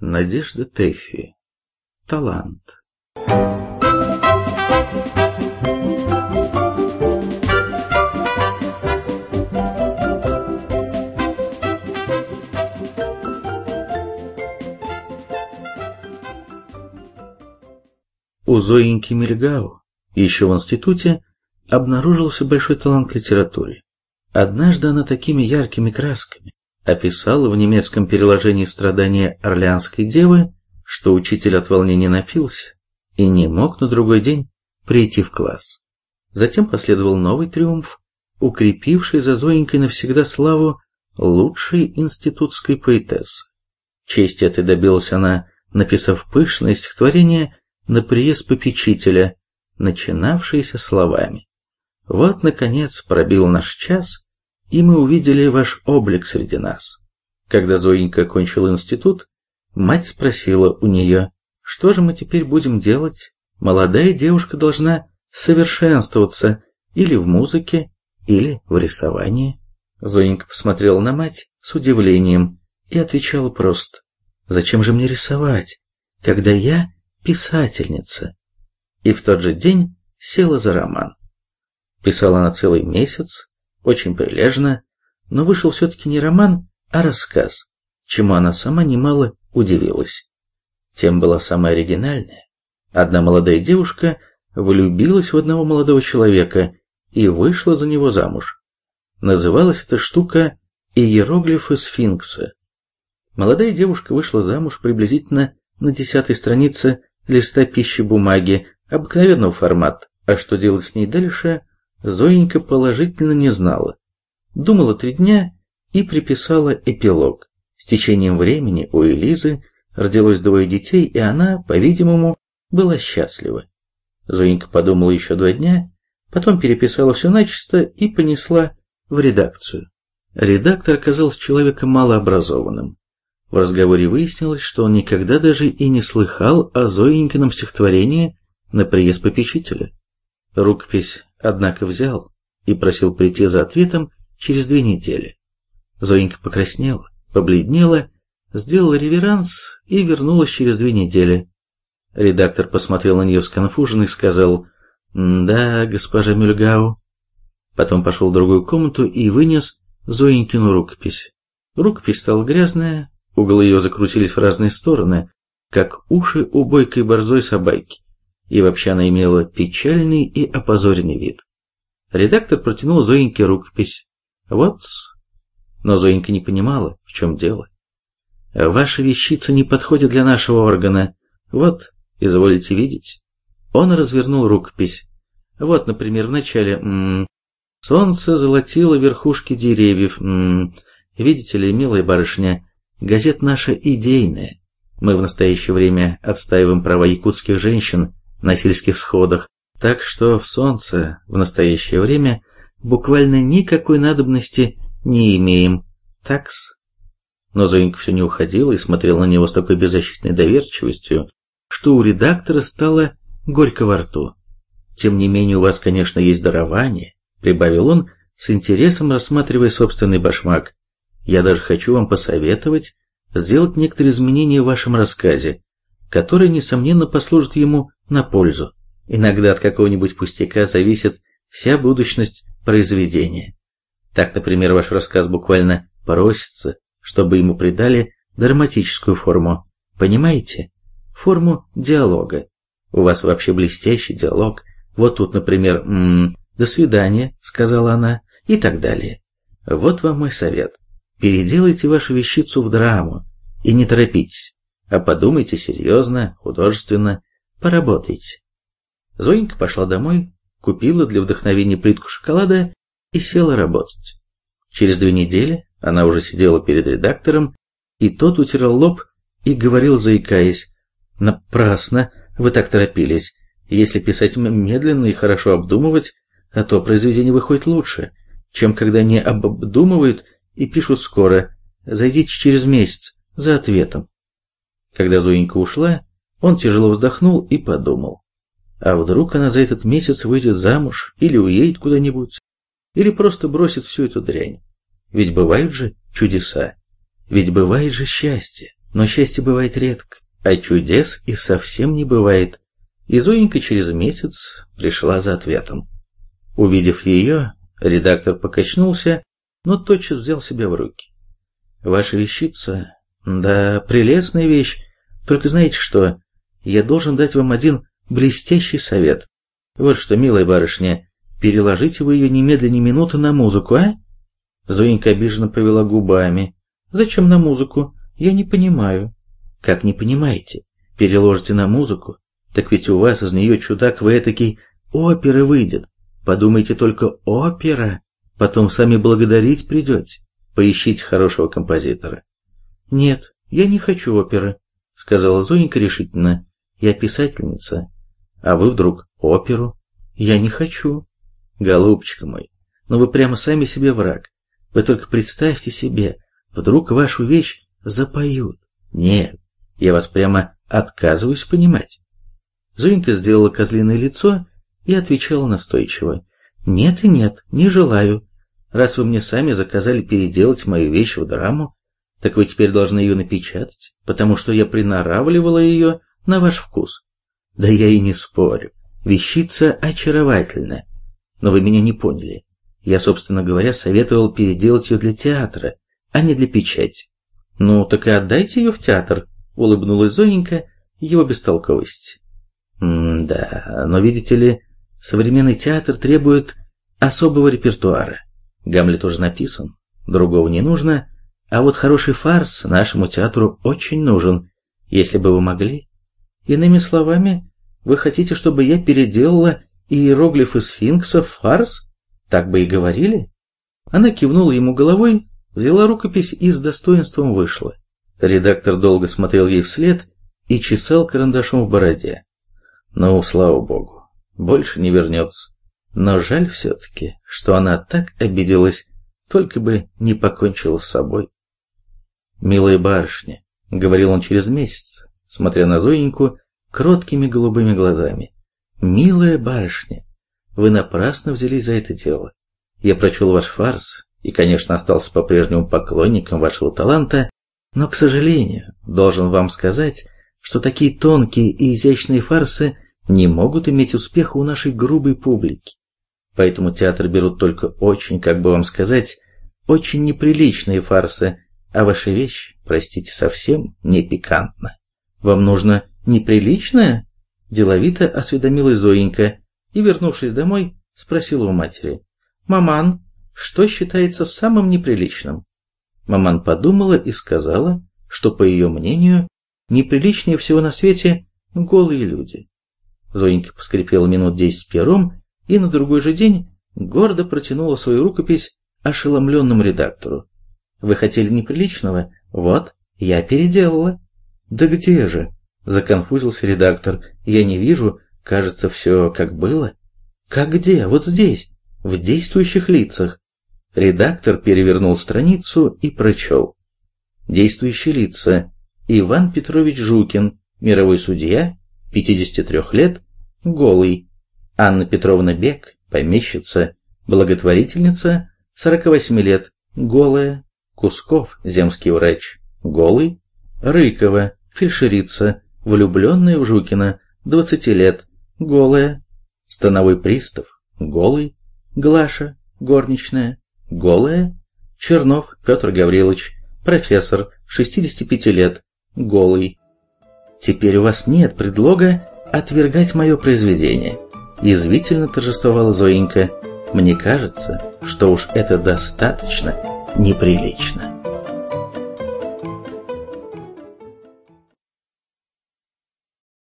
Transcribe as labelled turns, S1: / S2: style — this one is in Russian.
S1: Надежда Тэффи. Талант. У Зоеньки Мельгау еще в институте обнаружился большой талант к литературе. Однажды она такими яркими красками описала в немецком переложении страдания Орлеанской девы, что учитель от волнения напился и не мог на другой день прийти в класс. Затем последовал новый триумф, укрепивший за Зоенькой навсегда славу лучшей институтской поэтессы. Честь этой добилась она, написав пышное стихотворение на приезд попечителя, начинавшееся словами. «Вот, наконец, пробил наш час, и мы увидели ваш облик среди нас. Когда Зоенька окончила институт, мать спросила у нее, что же мы теперь будем делать? Молодая девушка должна совершенствоваться или в музыке, или в рисовании. Зоенька посмотрела на мать с удивлением и отвечала просто, «Зачем же мне рисовать, когда я писательница?» И в тот же день села за роман. Писала она целый месяц, очень прилежно, но вышел все-таки не роман, а рассказ, чему она сама немало удивилась. Тем была самая оригинальная. Одна молодая девушка влюбилась в одного молодого человека и вышла за него замуж. Называлась эта штука «Иероглифы сфинкса». Молодая девушка вышла замуж приблизительно на десятой странице листа пищи бумаги обыкновенного формата, а что делать с ней дальше, Зоенька положительно не знала. Думала три дня и приписала эпилог. С течением времени у Элизы родилось двое детей, и она, по-видимому, была счастлива. Зоенька подумала еще два дня, потом переписала все начисто и понесла в редакцию. Редактор оказался человеком малообразованным. В разговоре выяснилось, что он никогда даже и не слыхал о Зоенькином стихотворении на приезд попечителя. Рукопись однако взял и просил прийти за ответом через две недели. Зоенька покраснела, побледнела, сделала реверанс и вернулась через две недели. Редактор посмотрел на нее сконфуженно и сказал «Да, госпожа Мюльгау». Потом пошел в другую комнату и вынес Зоенькину рукопись. Рукопись стала грязная, углы ее закрутились в разные стороны, как уши у бойкой борзой собаки и вообще она имела печальный и опозоренный вид. Редактор протянул Зоеньке рукопись. Вот. Но Зоенька не понимала, в чем дело. Ваша вещица не подходит для нашего органа. Вот, изволите видеть. Он развернул рукопись. Вот, например, в начале м -м, «Солнце золотило верхушки деревьев». М -м, видите ли, милая барышня, газета наша идейная. Мы в настоящее время отстаиваем права якутских женщин на сельских сходах, так что в солнце в настоящее время буквально никакой надобности не имеем. Такс. Но Зоенька все не уходила и смотрела на него с такой беззащитной доверчивостью, что у редактора стало горько во рту. «Тем не менее у вас, конечно, есть дарование», — прибавил он, с интересом рассматривая собственный башмак. «Я даже хочу вам посоветовать сделать некоторые изменения в вашем рассказе, которые, несомненно, послужат ему на пользу. Иногда от какого-нибудь пустяка зависит вся будущность произведения. Так, например, ваш рассказ буквально просится, чтобы ему придали драматическую форму. Понимаете? Форму диалога. У вас вообще блестящий диалог. Вот тут, например, м -м, «До свидания», — сказала она, и так далее. Вот вам мой совет. Переделайте вашу вещицу в драму и не торопитесь, а подумайте серьезно, художественно, Поработайте. Зоенька пошла домой, купила для вдохновения плитку шоколада и села работать. Через две недели она уже сидела перед редактором, и тот утирал лоб и говорил, заикаясь, «Напрасно вы так торопились. Если писать медленно и хорошо обдумывать, а то произведение выходит лучше, чем когда не обдумывают и пишут скоро. Зайдите через месяц за ответом». Когда Зоенька ушла, он тяжело вздохнул и подумал. А вдруг она за этот месяц выйдет замуж или уедет куда-нибудь? Или просто бросит всю эту дрянь? Ведь бывают же чудеса. Ведь бывает же счастье. Но счастье бывает редко, а чудес и совсем не бывает. И Зоенька через месяц пришла за ответом. Увидев ее, редактор покачнулся, но тотчас взял себя в руки. «Ваша вещица, да, прелестная вещь, только знаете что, я должен дать вам один блестящий совет. Вот что, милая барышня, переложите вы ее немедленно минуты на музыку, а?» Зоенька обиженно повела губами. «Зачем на музыку? Я не понимаю». «Как не понимаете? Переложите на музыку? Так ведь у вас из нее чудак вы этакий оперы выйдет. Подумайте только опера. Потом сами благодарить придете. Поищите хорошего композитора». «Нет, я не хочу оперы», — сказала Зоенька решительно. «Я писательница. А вы вдруг оперу?» «Я не хочу». «Голубчик мой, но вы прямо сами себе враг. Вы только представьте себе, вдруг вашу вещь запоют. Нет, я вас прямо отказываюсь понимать. Зоенька сделала козлиное лицо и отвечала настойчиво. Нет и нет, не желаю. Раз вы мне сами заказали переделать мою вещь в драму, так вы теперь должны ее напечатать, потому что я приноравливала ее на ваш вкус. Да я и не спорю. Вещица очаровательная. Но вы меня не поняли. Я, собственно говоря, советовал переделать ее для театра, а не для печати. «Ну, так и отдайте ее в театр», — улыбнулась Зоненька его бестолковость. «М-да, но видите ли, современный театр требует особого репертуара. Гамлет уже написан, другого не нужно, а вот хороший фарс нашему театру очень нужен, если бы вы могли. Иными словами, вы хотите, чтобы я переделала иероглифы сфинкса в фарс?» Так бы и говорили. Она кивнула ему головой, взяла рукопись и с достоинством вышла. Редактор долго смотрел ей вслед и чесал карандашом в бороде. Ну, слава богу, больше не вернется. Но жаль все-таки, что она так обиделась, только бы не покончила с собой. «Милая барышня», — говорил он через месяц, смотря на Зоеньку кроткими голубыми глазами. «Милая барышня, вы напрасно взялись за это дело. Я прочел ваш фарс и, конечно, остался по-прежнему поклонником вашего таланта, но, к сожалению, должен вам сказать, что такие тонкие и изящные фарсы не могут иметь успеха у нашей грубой публики. Поэтому театр берут только очень, как бы вам сказать, очень неприличные фарсы, а ваша вещь, простите, совсем не пикантна. Вам нужно неприличное? Деловито осведомилась Зоенька, и, вернувшись домой, спросила у матери, «Маман, что считается самым неприличным?» Маман подумала и сказала, что, по ее мнению, неприличнее всего на свете голые люди. Зоенька поскрипела минут десять пером и на другой же день гордо протянула свою рукопись ошеломленному редактору. «Вы хотели неприличного? Вот, я переделала». «Да где же?» – законфузился редактор. «Я не вижу, Кажется, все как было. Как где? Вот здесь, в действующих лицах. Редактор перевернул страницу и прочел. Действующие лица. Иван Петрович Жукин, мировой судья, 53 лет, голый. Анна Петровна Бек, помещица, благотворительница, 48 лет, голая. Кусков, земский врач, голый. Рыкова, фельдшерица, влюбленная в Жукина, 20 лет, голая, становой пристав, голый, Глаша, горничная, голая, Чернов Петр Гаврилович, профессор, 65 лет, голый. Теперь у вас нет предлога отвергать мое произведение. Язвительно торжествовала Зоенька. Мне кажется, что уж это достаточно неприлично.